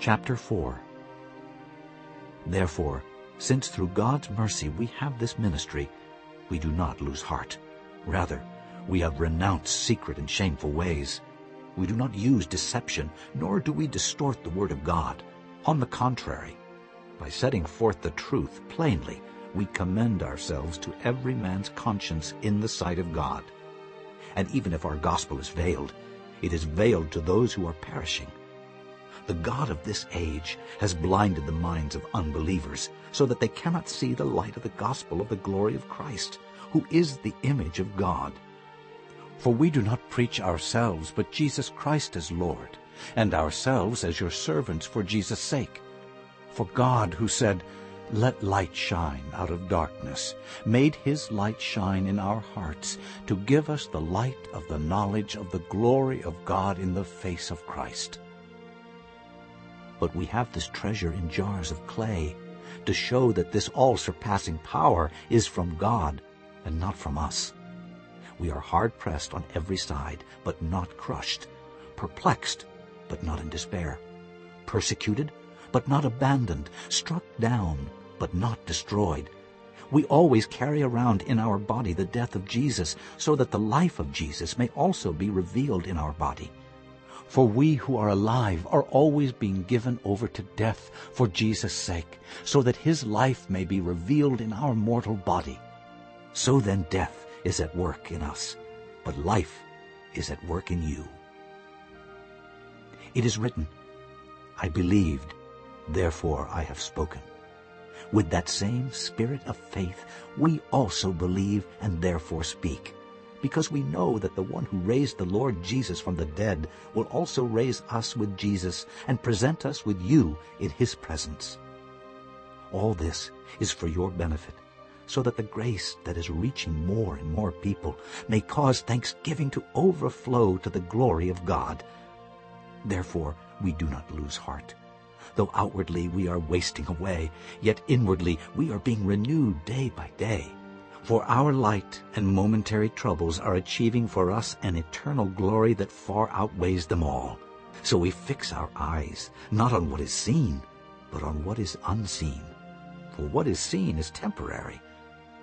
Chapter 4 Therefore, since through God's mercy we have this ministry, we do not lose heart. Rather, we have renounced secret and shameful ways. We do not use deception, nor do we distort the word of God. On the contrary, by setting forth the truth plainly, we commend ourselves to every man's conscience in the sight of God. And even if our gospel is veiled, it is veiled to those who are perishing. The God of this age has blinded the minds of unbelievers so that they cannot see the light of the gospel of the glory of Christ, who is the image of God. For we do not preach ourselves, but Jesus Christ as Lord, and ourselves as your servants for Jesus' sake. For God, who said, Let light shine out of darkness, made his light shine in our hearts to give us the light of the knowledge of the glory of God in the face of Christ. But we have this treasure in jars of clay, to show that this all-surpassing power is from God and not from us. We are hard-pressed on every side, but not crushed, perplexed, but not in despair, persecuted, but not abandoned, struck down, but not destroyed. We always carry around in our body the death of Jesus, so that the life of Jesus may also be revealed in our body. For we who are alive are always being given over to death for Jesus' sake, so that his life may be revealed in our mortal body. So then death is at work in us, but life is at work in you. It is written, I believed, therefore I have spoken. With that same spirit of faith, we also believe and therefore speak because we know that the one who raised the Lord Jesus from the dead will also raise us with Jesus and present us with you in his presence. All this is for your benefit, so that the grace that is reaching more and more people may cause thanksgiving to overflow to the glory of God. Therefore we do not lose heart. Though outwardly we are wasting away, yet inwardly we are being renewed day by day. For our light and momentary troubles are achieving for us an eternal glory that far outweighs them all. So we fix our eyes not on what is seen, but on what is unseen. For what is seen is temporary,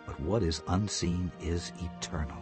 but what is unseen is eternal.